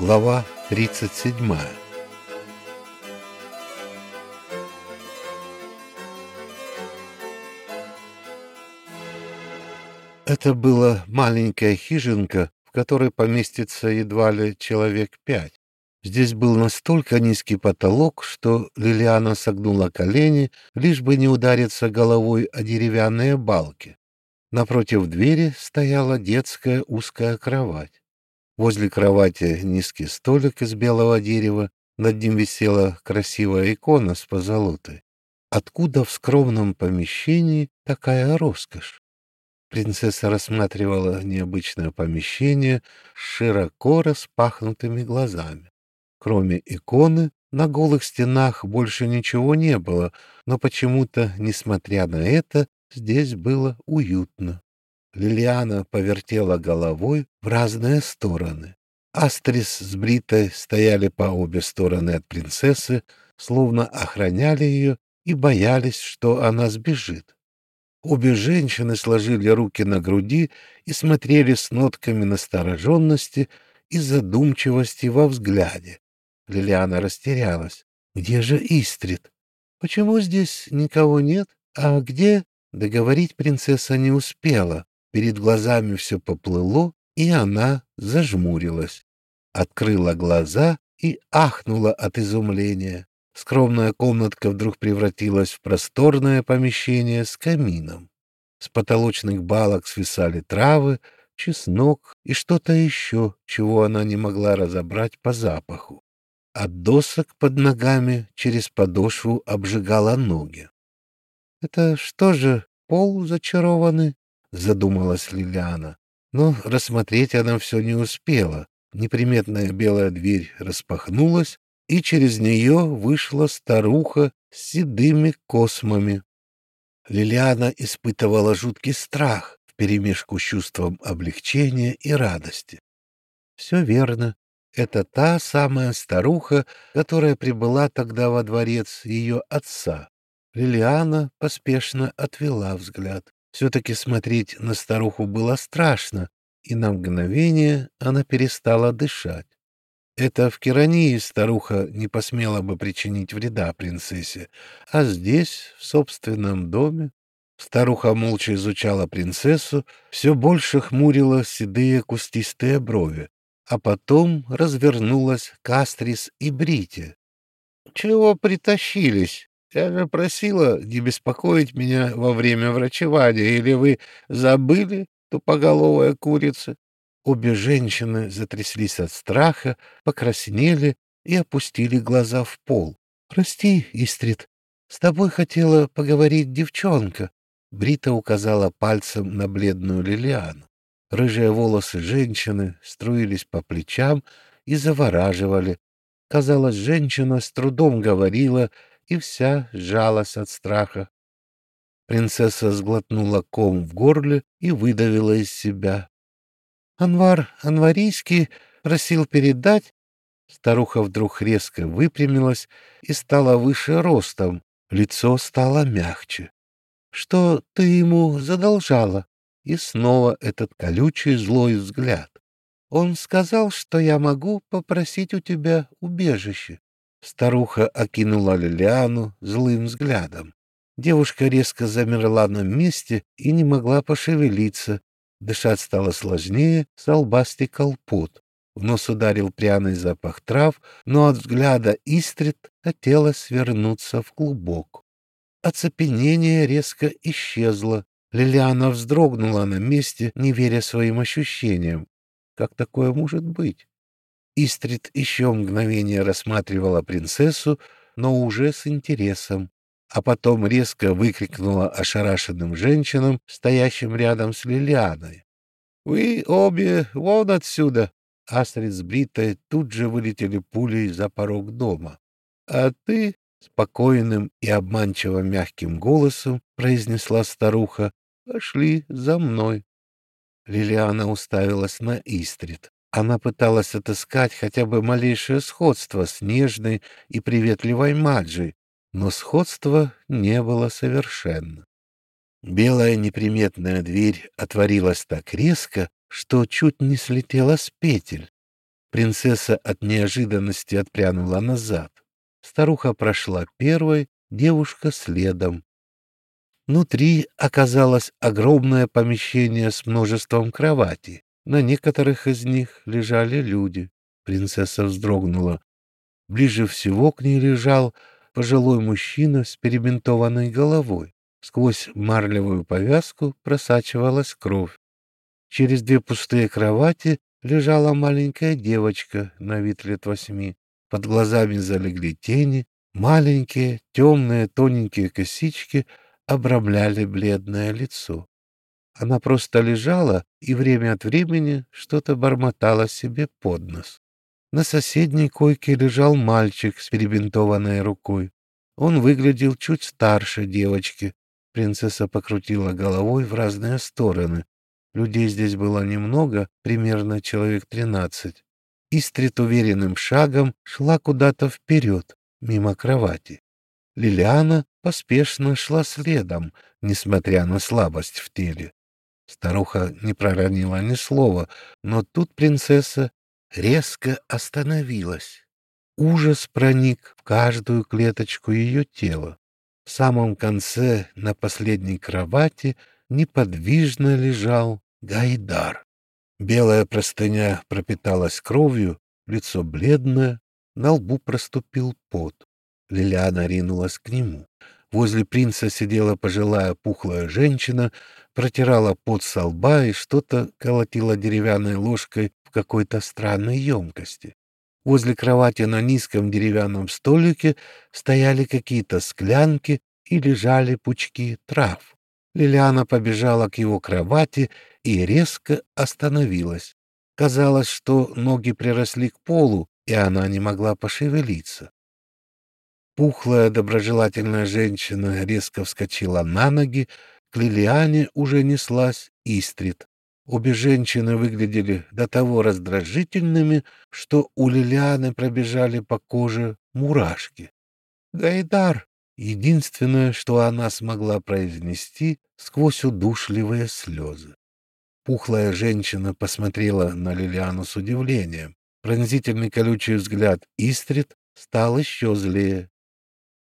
Глава 37 Это была маленькая хижинка, в которой поместится едва ли человек пять. Здесь был настолько низкий потолок, что Лилиана согнула колени, лишь бы не удариться головой о деревянные балки. Напротив двери стояла детская узкая кровать. Возле кровати низкий столик из белого дерева, над ним висела красивая икона с позолотой. Откуда в скромном помещении такая роскошь? Принцесса рассматривала необычное помещение широко распахнутыми глазами. Кроме иконы, на голых стенах больше ничего не было, но почему-то, несмотря на это, здесь было уютно. Лилиана повертела головой в разные стороны. Астрис с Бритой стояли по обе стороны от принцессы, словно охраняли ее и боялись, что она сбежит. Обе женщины сложили руки на груди и смотрели с нотками настороженности и задумчивости во взгляде. Лилиана растерялась. «Где же Истрит? Почему здесь никого нет? А где?» Договорить принцесса не успела. Перед глазами все поплыло, и она зажмурилась. Открыла глаза и ахнула от изумления. Скромная комнатка вдруг превратилась в просторное помещение с камином. С потолочных балок свисали травы, чеснок и что-то еще, чего она не могла разобрать по запаху. От досок под ногами через подошву обжигала ноги. — Это что же, пол зачарованный? — задумалась Лилиана. Но рассмотреть она все не успела. Неприметная белая дверь распахнулась, и через нее вышла старуха с седыми космами. Лилиана испытывала жуткий страх вперемешку с чувством облегчения и радости. Все верно. Это та самая старуха, которая прибыла тогда во дворец ее отца. Лилиана поспешно отвела взгляд. Все-таки смотреть на старуху было страшно, и на мгновение она перестала дышать. Это в Керании старуха не посмела бы причинить вреда принцессе, а здесь, в собственном доме, старуха молча изучала принцессу, все больше хмурила седые кустистые брови а потом развернулась к Астрис и Брите. — Чего притащились? Я же просила не беспокоить меня во время врачевания, или вы забыли, тупоголовая курица? Обе женщины затряслись от страха, покраснели и опустили глаза в пол. — Прости, Истрит, с тобой хотела поговорить девчонка. Брита указала пальцем на бледную Лилиану. Рыжие волосы женщины струились по плечам и завораживали. Казалось, женщина с трудом говорила и вся сжалась от страха. Принцесса сглотнула ком в горле и выдавила из себя. — Анвар Анварийский просил передать... Старуха вдруг резко выпрямилась и стала выше ростом, лицо стало мягче. — Что ты ему задолжала? И снова этот колючий злой взгляд. Он сказал, что я могу попросить у тебя убежище. Старуха окинула Лилиану злым взглядом. Девушка резко замерла на месте и не могла пошевелиться. Дышать стало сложнее, с лба стекал. В нос ударил пряный запах трав, но от взгляда Истрит хотелось свернуться в клубок. Оцепенение резко исчезло. Лилиана вздрогнула на месте, не веря своим ощущениям. Как такое может быть? Истрид еще мгновение рассматривала принцессу, но уже с интересом, а потом резко выкрикнула ошарашенным женщинам, стоящим рядом с Лилианой. — Вы обе вон отсюда! Астрид с Бритой тут же вылетели пулей за порог дома. — А ты, — спокойным и обманчиво мягким голосом произнесла старуха, Пошли за мной. Лилиана уставилась на Истрит. Она пыталась отыскать хотя бы малейшее сходство с нежной и приветливой Маджей, но сходства не было совершенно. Белая неприметная дверь отворилась так резко, что чуть не слетела с петель. Принцесса от неожиданности отпрянула назад. Старуха прошла первой, девушка следом. Внутри оказалось огромное помещение с множеством кроватей. На некоторых из них лежали люди. Принцесса вздрогнула. Ближе всего к ней лежал пожилой мужчина с перебинтованной головой. Сквозь марлевую повязку просачивалась кровь. Через две пустые кровати лежала маленькая девочка на вид лет восьми. Под глазами залегли тени, маленькие, темные, тоненькие косички обрамляли бледное лицо. Она просто лежала и время от времени что-то бормотала себе под нос. На соседней койке лежал мальчик с перебинтованной рукой. Он выглядел чуть старше девочки. Принцесса покрутила головой в разные стороны. Людей здесь было немного, примерно человек тринадцать. Истрит уверенным шагом шла куда-то вперед, мимо кровати. Лилиана поспешно шла следом, несмотря на слабость в теле. Старуха не проронила ни слова, но тут принцесса резко остановилась. Ужас проник в каждую клеточку ее тела. В самом конце, на последней кровати, неподвижно лежал Гайдар. Белая простыня пропиталась кровью, лицо бледное, на лбу проступил пот. Лилиана ринулась к нему. Возле принца сидела пожилая пухлая женщина, протирала пот со лба и что-то колотила деревянной ложкой в какой-то странной емкости. Возле кровати на низком деревянном столике стояли какие-то склянки и лежали пучки трав. Лилиана побежала к его кровати и резко остановилась. Казалось, что ноги приросли к полу, и она не могла пошевелиться. Пухлая, доброжелательная женщина резко вскочила на ноги, к Лилиане уже неслась Истрит. Обе женщины выглядели до того раздражительными, что у Лилианы пробежали по коже мурашки. «Гайдар!» — единственное, что она смогла произнести сквозь удушливые слезы. Пухлая женщина посмотрела на Лилиану с удивлением. Пронзительный колючий взгляд Истрит стал еще злее. —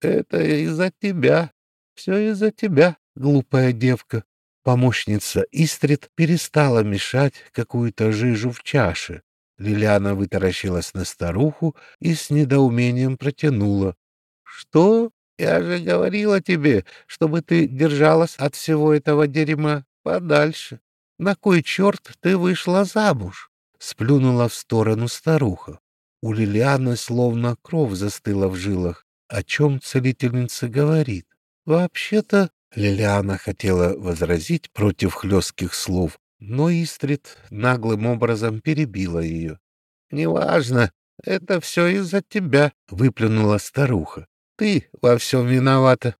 Это из-за тебя. Все из-за тебя, глупая девка. Помощница Истрит перестала мешать какую-то жижу в чаше. Лилиана вытаращилась на старуху и с недоумением протянула. — Что? Я же говорила тебе, чтобы ты держалась от всего этого дерьма подальше. На кой черт ты вышла замуж? Сплюнула в сторону старуха. У Лилианы словно кровь застыла в жилах. О чем целительница говорит? Вообще-то Лилиана хотела возразить против хлестких слов, но Истрит наглым образом перебила ее. — Неважно, это все из-за тебя, — выплюнула старуха. — Ты во всем виновата.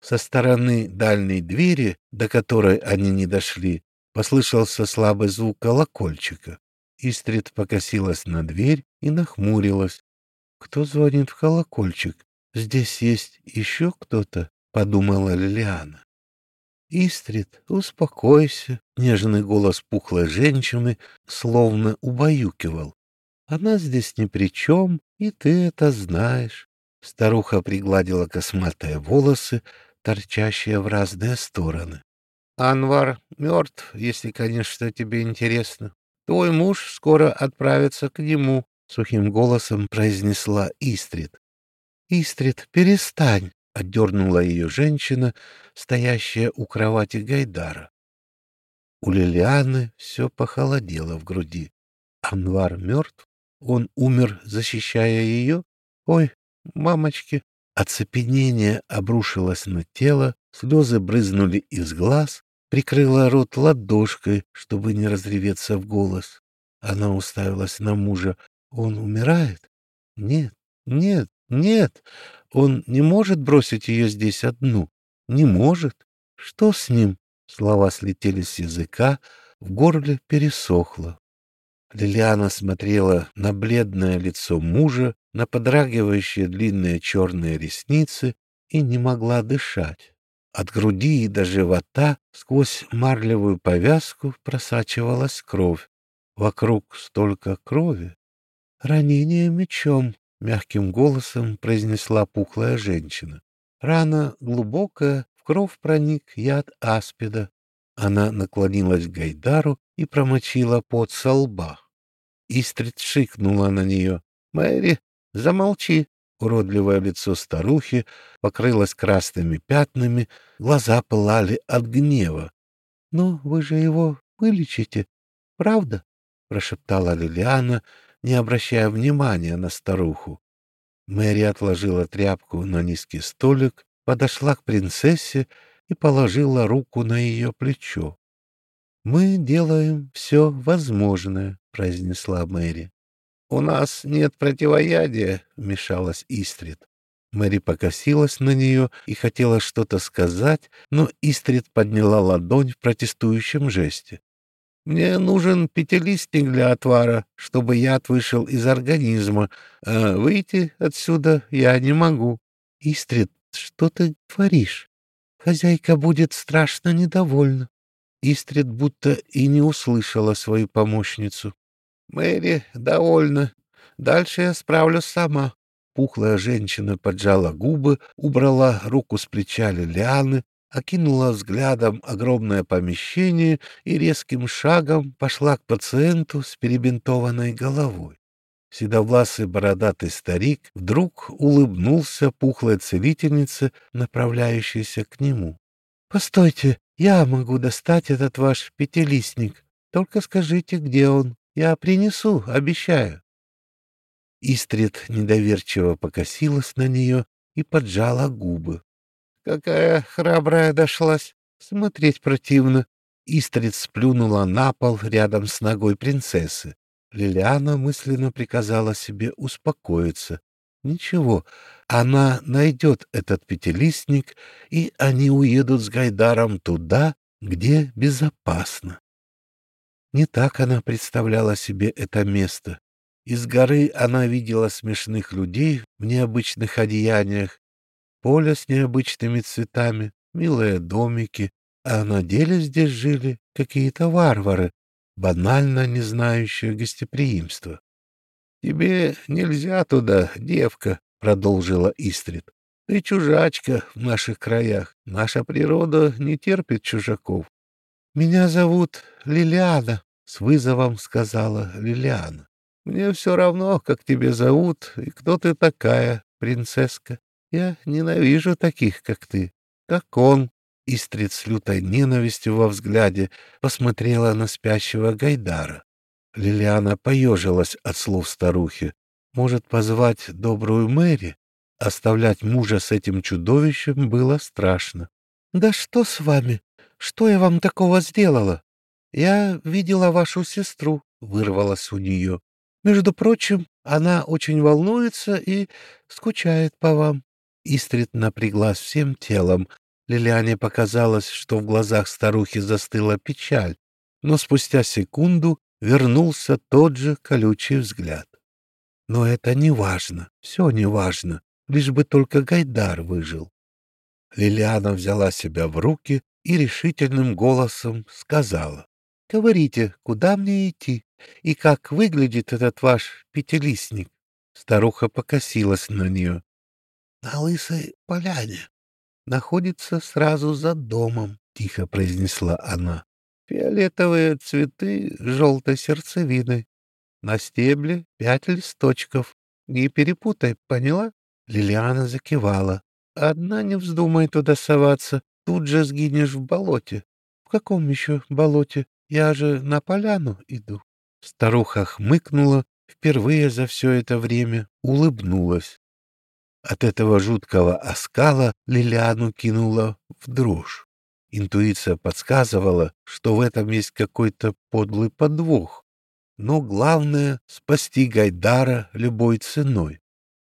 Со стороны дальней двери, до которой они не дошли, послышался слабый звук колокольчика. Истрит покосилась на дверь и нахмурилась. «Кто звонит в колокольчик? Здесь есть еще кто-то?» подумала Лилиана. Истрит, успокойся, нежный голос пухлой женщины словно убаюкивал. Она здесь ни при чем, и ты это знаешь. Старуха пригладила косматые волосы, торчащие в разные стороны. Анвар мертв, если, конечно, тебе интересно. Твой муж скоро отправится к нему, — сухим голосом произнесла Истрит. — Истрит, перестань, — отдернула ее женщина, стоящая у кровати Гайдара. У Лилианы все похолодело в груди. Анвар мертв? Он умер, защищая ее? Ой, мамочки! Оцепенение обрушилось на тело, слезы брызнули из глаз, прикрыла рот ладошкой, чтобы не разреветься в голос. Она уставилась на мужа. Он умирает? Нет, нет, нет, он не может бросить ее здесь одну. Не может. Что с ним? Слова слетели с языка, в горле пересохло. Лилиана смотрела на бледное лицо мужа, на подрагивающие длинные черные ресницы и не могла дышать. От груди и до живота сквозь марлевую повязку просачивалась кровь. Вокруг столько крови. «Ранение мечом», — мягким голосом произнесла пухлая женщина. «Рана глубокая, в кровь проник яд аспида». Она наклонилась к Гайдару и промочила пот со лба. Истрид шикнула на нее. «Мэри, замолчи!» Уродливое лицо старухи покрылось красными пятнами, глаза пылали от гнева. — Ну, вы же его вылечите, правда? — прошептала Лилиана, не обращая внимания на старуху. Мэри отложила тряпку на низкий столик, подошла к принцессе и положила руку на ее плечо. — Мы делаем все возможное, — произнесла Мэри. «У нас нет противоядия», — вмешалась Истрид. Мэри покосилась на нее и хотела что-то сказать, но Истрид подняла ладонь в протестующем жесте. «Мне нужен пятилистник для отвара, чтобы яд вышел из организма, а выйти отсюда я не могу». «Истрид, что ты творишь? Хозяйка будет страшно недовольна». Истрид будто и не услышала свою помощницу. Мэри довольна. Дальше я справлюсь сама. Пухлая женщина поджала губы, убрала руку с плеча Лилианы, окинула взглядом огромное помещение и резким шагом пошла к пациенту с перебинтованной головой. Седовласый бородатый старик вдруг улыбнулся пухлой целительнице, направляющейся к нему. — Постойте, я могу достать этот ваш пятилистник. Только скажите, где он. Я принесу, обещаю. Истрид недоверчиво покосилась на нее и поджала губы. Какая храбрая дошлась! Смотреть противно. Истрид сплюнула на пол рядом с ногой принцессы. Лилиана мысленно приказала себе успокоиться. Ничего, она найдет этот пятилистник, и они уедут с Гайдаром туда, где безопасно. Не так она представляла себе это место. Из горы она видела смешных людей в необычных одеяниях, поле с необычными цветами, милые домики, а на деле здесь жили какие-то варвары, банально не знающие гостеприимства. — Тебе нельзя туда, девка, — продолжила Истрид. — Ты чужачка в наших краях. Наша природа не терпит чужаков. — Меня зовут Лилиана, — с вызовом сказала Лилиана. — Мне все равно, как тебя зовут и кто ты такая, принцесска. Я ненавижу таких, как ты. Как он. Истрид с лютой ненавистью во взгляде посмотрела на спящего Гайдара. Лилиана поежилась от слов старухи. Может, позвать добрую Мэри? Оставлять мужа с этим чудовищем было страшно. — Да что с вами? Что я вам такого сделала? Я видела вашу сестру, вырвалась у нее. Между прочим, она очень волнуется и скучает по вам. Истрид напряглась всем телом. Лилиане показалось, что в глазах старухи застыла печаль, но спустя секунду вернулся тот же колючий взгляд. Но это не важно, все не важно, лишь бы только Гайдар выжил. Лилиана взяла себя в руки и решительным голосом сказала. Говорите, куда мне идти и как выглядит этот ваш пятилистник? Старуха покосилась на нее. — На лысой поляне. Находится сразу за домом, — тихо произнесла она. Фиолетовые цветы желтой сердцевиной. На стебле пять листочков. Не перепутай, поняла? Лилиана закивала. Одна не вздумай туда соваться, тут же сгинешь в болоте. В каком еще болоте? Я же на поляну иду. Старуха хмыкнула, впервые за все это время улыбнулась. От этого жуткого оскала Лилиану кинула в дрожь. Интуиция подсказывала, что в этом есть какой-то подлый подвох. Но главное — спасти Гайдара любой ценой.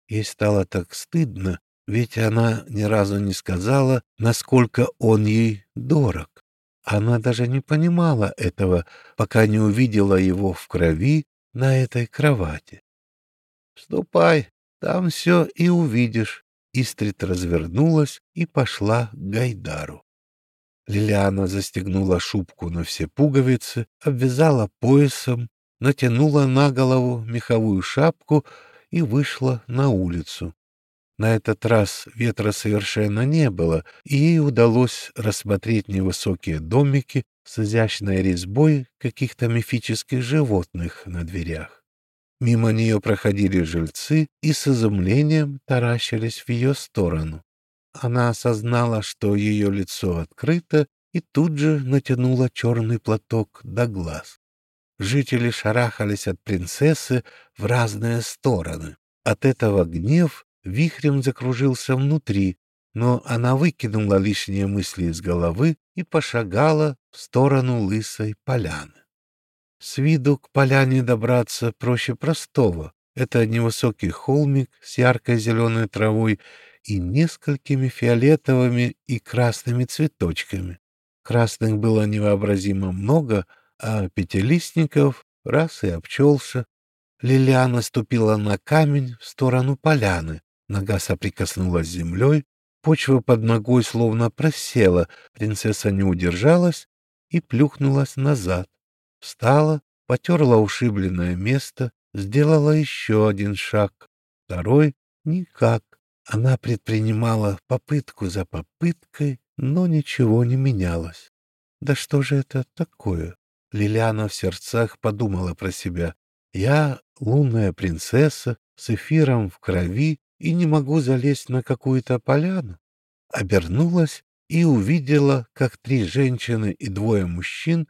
Ей стало так стыдно, ведь она ни разу не сказала, насколько он ей дорог. Она даже не понимала этого, пока не увидела его в крови на этой кровати. «Ступай, там все и увидишь». Истрит развернулась и пошла к Гайдару. Лилиана застегнула шубку на все пуговицы, обвязала поясом, натянула на голову меховую шапку и вышла на улицу. На этот раз ветра совершенно не было, и ей удалось рассмотреть невысокие домики с изящной резьбой каких-то мифических животных на дверях. Мимо нее проходили жильцы и с изумлением таращились в ее сторону. Она осознала, что ее лицо открыто, и тут же натянула черный платок до глаз. Жители шарахались от принцессы в разные стороны. От этого гнев вихрем закружился внутри, но она выкинула лишние мысли из головы и пошагала в сторону лысой поляны. С виду к поляне добраться проще простого. Это невысокий холмик с яркой зеленой травой и несколькими фиолетовыми и красными цветочками. Красных было невообразимо много, а пятилистников раз и обчелся. Лилиана ступила на камень в сторону поляны. Нога соприкоснулась с землей, почва под ногой словно просела, принцесса не удержалась и плюхнулась назад. Встала, потерла ушибленное место, сделала еще один шаг, второй — никак. Она предпринимала попытку за попыткой, но ничего не менялось. Да что же это такое? Лилиана в сердцах подумала про себя. Я лунная принцесса с эфиром в крови и не могу залезть на какую-то поляну. Обернулась и увидела, как три женщины и двое мужчин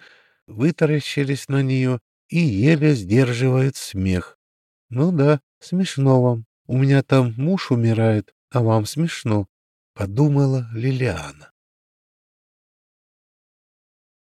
вытаращились на нее и еле сдерживают смех. Ну да, смешно вам. У меня там муж умирает, а вам смешно, — подумала Лилиана.